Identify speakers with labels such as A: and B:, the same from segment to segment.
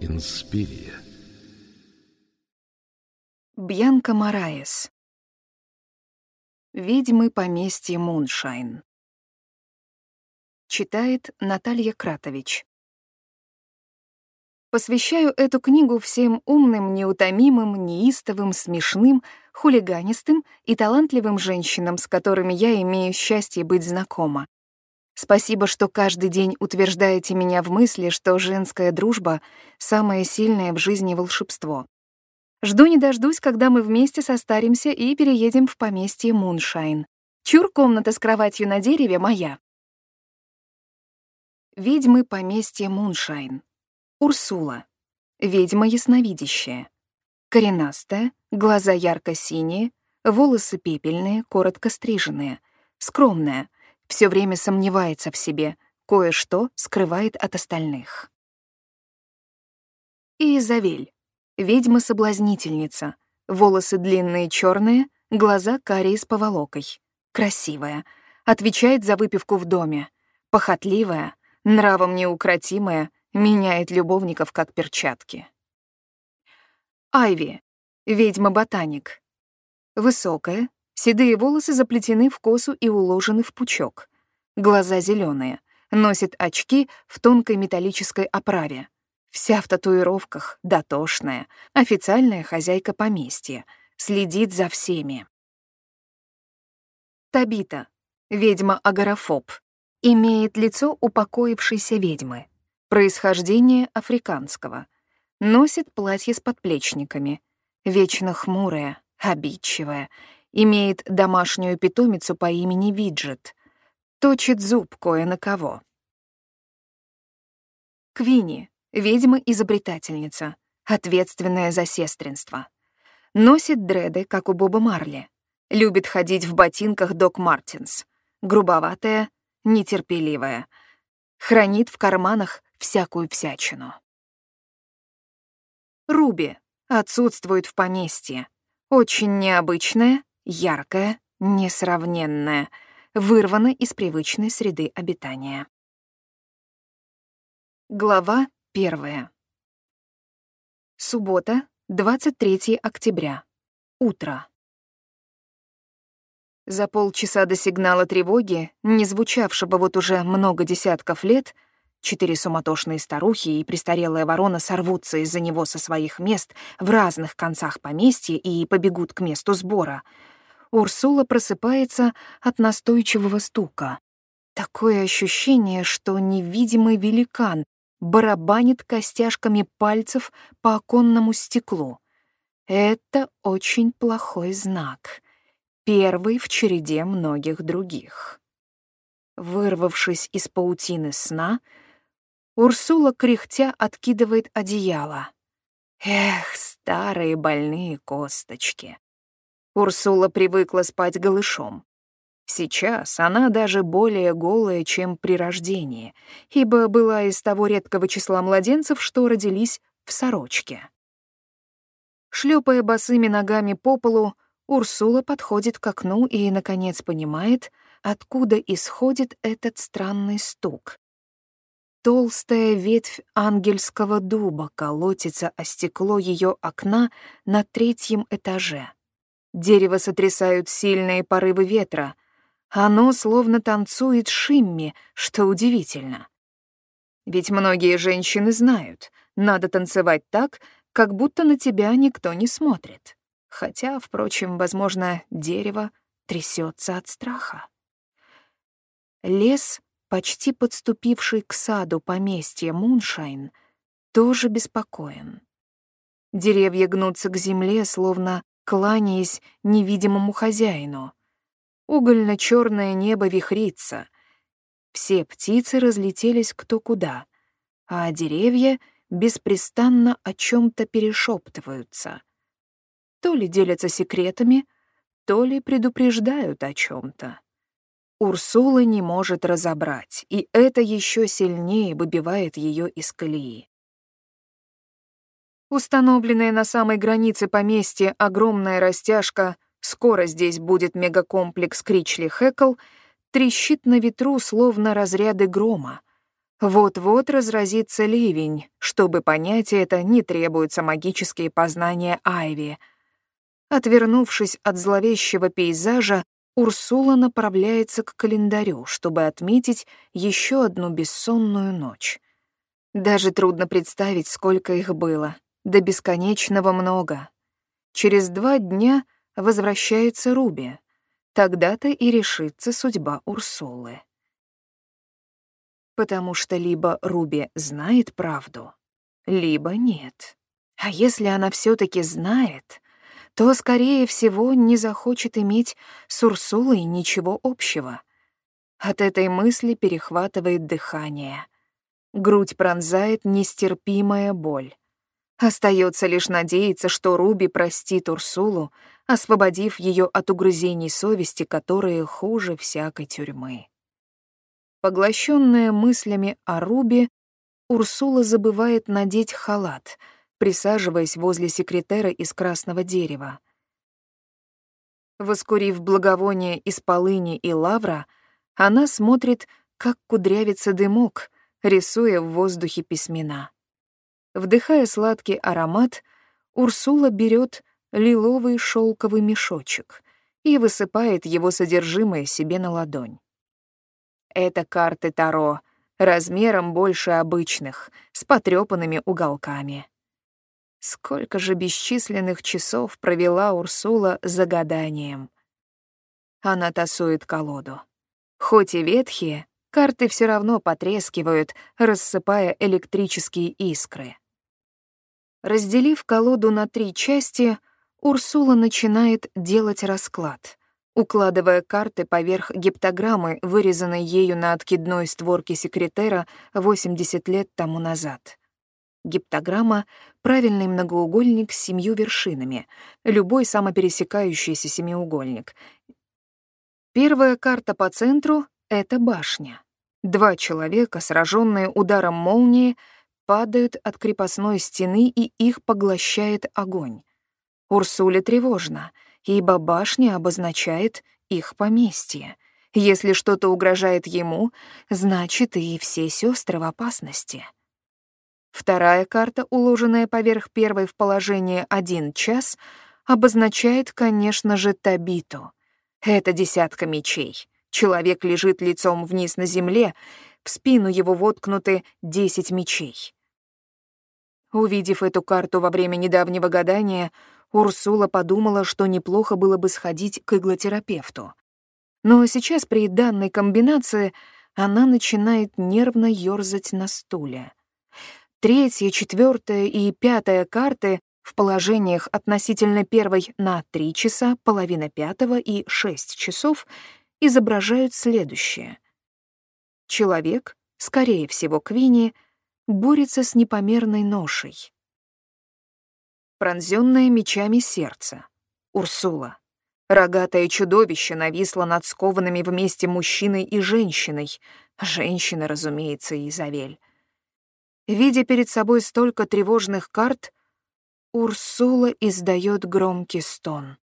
A: Инспирия.
B: Бьянка Мараес. Ведьмы поместья Муншайн. Читает Наталья Кратович. Посвящаю эту книгу всем умным, неутомимым, неистовым, смешным, хулиганистым и талантливым женщинам, с которыми я имею счастье быть знакома. Спасибо, что каждый день утверждаете меня в мысли, что женская дружба — самое сильное в жизни волшебство. Жду не дождусь, когда мы вместе состаримся и переедем в поместье Муншайн. Чур, комната с кроватью на дереве моя. Ведьмы поместья Муншайн. Урсула. Ведьма ясновидящая. Коренастая, глаза ярко-синие, волосы пепельные, коротко стриженные. Скромная, все время сомневается в себе, кое-что скрывает от остальных. Изавель. Ведьма-соблазнительница. Волосы длинные черные, глаза карие с поволокой. Красивая. Отвечает за выпивку в доме. Похотливая, нравом неукротимая, меняет любовников как перчатки. Айви. Ведьма-ботаник. Высокая, седые волосы заплетены в косу и уложены в пучок. Глаза зеленые, носит очки в тонкой металлической оправе. Вся в татуировках, дотошная, официальная хозяйка поместья, следит за всеми. Табита, ведьма-агорафоб, имеет лицо упокоившейся ведьмы. Происхождение африканского. Носит платье с подплечниками. Вечно хмурая, обидчивая. Имеет домашнюю питомицу по имени Виджет. Точит зуб кое на кого. Квини, ведьма-изобретательница, ответственная за сестринство. Носит дреды, как у Боба Марли. Любит ходить в ботинках Док Мартинс. Грубоватая, нетерпеливая. Хранит в карманах всякую всячину. Руби отсутствует в поместье. Очень необычная, яркая, несравненная, вырвана из привычной среды обитания. Глава первая. Суббота, 23 октября. Утро. За полчаса до сигнала тревоги, не звучавшего вот уже много десятков лет, Четыре суматошные старухи и престарелая ворона сорвутся из-за него со своих мест в разных концах поместья и побегут к месту сбора. Урсула просыпается от настойчивого стука. Такое ощущение, что невидимый великан барабанит костяшками пальцев по оконному стеклу. Это очень плохой знак. Первый в череде многих других. Вырвавшись из паутины сна, Урсула кряхтя откидывает одеяло. Эх, старые больные косточки. Урсула привыкла спать голышом. Сейчас она даже более голая, чем при рождении, ибо была из того редкого числа младенцев, что родились в сорочке. Шлепая босыми ногами по полу, Урсула подходит к окну и, наконец, понимает, откуда исходит этот странный стук. Толстая ветвь ангельского дуба колотится о стекло ее окна на третьем этаже. Дерево сотрясают сильные порывы ветра. Оно словно танцует шимми, что удивительно. Ведь многие женщины знают, надо танцевать так, как будто на тебя никто не смотрит. Хотя, впрочем, возможно, дерево трясется от страха. Лес почти подступивший к саду поместья Муншайн, тоже беспокоен. Деревья гнутся к земле, словно кланяясь невидимому хозяину. угольно черное небо вихрится. Все птицы разлетелись кто куда, а деревья беспрестанно о чем то перешептываются. То ли делятся секретами, то ли предупреждают о чем то Урсула не может разобрать, и это еще сильнее выбивает ее из колеи. Установленная на самой границе поместья огромная растяжка скоро здесь будет мегакомплекс Кричли-Хэкл, трещит на ветру, словно разряды грома. Вот-вот разразится ливень. Чтобы понять это, не требуются магические познания Айви. Отвернувшись от зловещего пейзажа, Урсула направляется к календарю, чтобы отметить еще одну бессонную ночь. Даже трудно представить, сколько их было. До бесконечного много. Через два дня возвращается Руби. Тогда-то и решится судьба Урсулы. Потому что либо Руби знает правду, либо нет. А если она все таки знает, то, скорее всего, не захочет иметь с Урсулой ничего общего. От этой мысли перехватывает дыхание. Грудь пронзает нестерпимая боль. Остается лишь надеяться, что Руби простит Урсулу, освободив ее от угрызений совести, которые хуже всякой тюрьмы. Поглощенная мыслями о Руби, Урсула забывает надеть халат — присаживаясь возле секретера из красного дерева. Воскурив благовоние из полыни и лавра, она смотрит, как кудрявится дымок, рисуя в воздухе письмена. Вдыхая сладкий аромат, Урсула берет лиловый шелковый мешочек и высыпает его содержимое себе на ладонь. Это карты Таро, размером больше обычных, с потрёпанными уголками. Сколько же бесчисленных часов провела Урсула за гаданием. Она тасует колоду. Хоть и ветхие, карты все равно потрескивают, рассыпая электрические искры. Разделив колоду на три части, Урсула начинает делать расклад, укладывая карты поверх гиптограммы, вырезанной ею на откидной створке секретера 80 лет тому назад. Гиптограмма — правильный многоугольник с семью вершинами, любой самопересекающийся семиугольник. Первая карта по центру — это башня. Два человека, сраженные ударом молнии, падают от крепостной стены, и их поглощает огонь. Урсуле тревожно, ибо башня обозначает их поместье. Если что-то угрожает ему, значит, и все сестры в опасности. Вторая карта, уложенная поверх первой в положение «один час», обозначает, конечно же, Табиту. Это десятка мечей. Человек лежит лицом вниз на земле, в спину его воткнуты десять мечей. Увидев эту карту во время недавнего гадания, Урсула подумала, что неплохо было бы сходить к иглотерапевту. Но сейчас при данной комбинации она начинает нервно ёрзать на стуле. Третья, четвертая и пятая карты в положениях относительно первой на 3 часа, половина пятого и 6 часов изображают следующее. Человек, скорее всего, Квинни, борется с непомерной ношей. Пронзённое мечами сердце. Урсула. Рогатое чудовище нависло над скованными вместе мужчиной и женщиной. Женщина, разумеется, Изавель. Видя перед собой столько тревожных карт, Урсула издает громкий стон.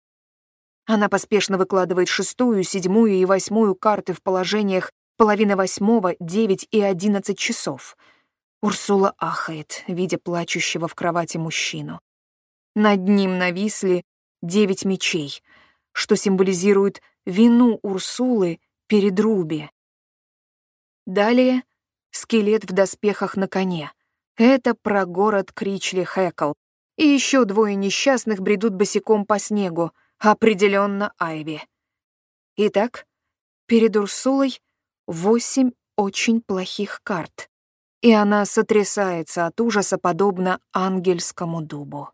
B: Она поспешно выкладывает шестую, седьмую и восьмую карты в положениях половина восьмого, девять и одиннадцать часов. Урсула ахает, видя плачущего в кровати мужчину. Над ним нависли девять мечей, что символизирует вину Урсулы перед Руби. Далее скелет в доспехах на коне. Это про город Кричли-Хэкл. И еще двое несчастных бредут босиком по снегу. Определенно Айви. Итак, перед Урсулой восемь очень плохих карт. И она сотрясается от ужаса, подобно ангельскому дубу.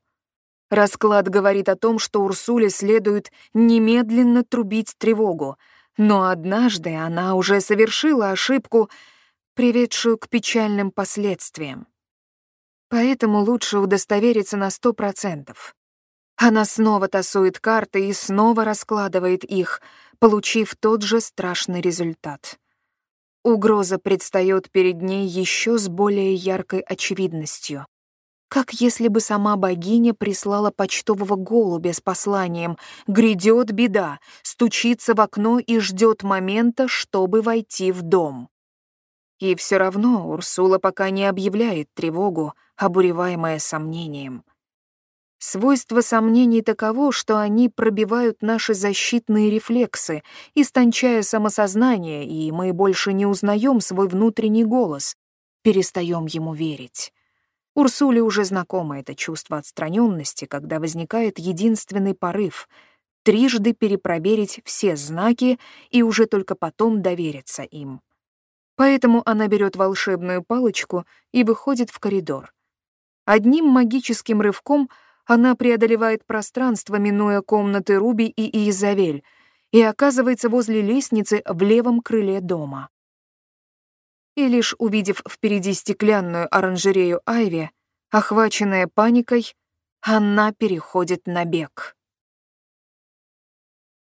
B: Расклад говорит о том, что Урсуле следует немедленно трубить тревогу, но однажды она уже совершила ошибку — приведшую к печальным последствиям. Поэтому лучше удостовериться на сто процентов. Она снова тасует карты и снова раскладывает их, получив тот же страшный результат. Угроза предстает перед ней еще с более яркой очевидностью. как если бы сама богиня прислала почтового голубя с посланием «Грядет беда, стучится в окно и ждет момента, чтобы войти в дом». И все равно Урсула пока не объявляет тревогу, обуреваемая сомнением. Свойство сомнений таково, что они пробивают наши защитные рефлексы, истончая самосознание, и мы больше не узнаем свой внутренний голос, перестаем ему верить. Урсуле уже знакомо это чувство отстраненности, когда возникает единственный порыв — трижды перепроверить все знаки и уже только потом довериться им. Поэтому она берет волшебную палочку и выходит в коридор. Одним магическим рывком она преодолевает пространство, минуя комнаты Руби и Изавель, и оказывается возле лестницы в левом крыле дома и лишь увидев впереди стеклянную оранжерею Айви, охваченная паникой, она переходит на бег.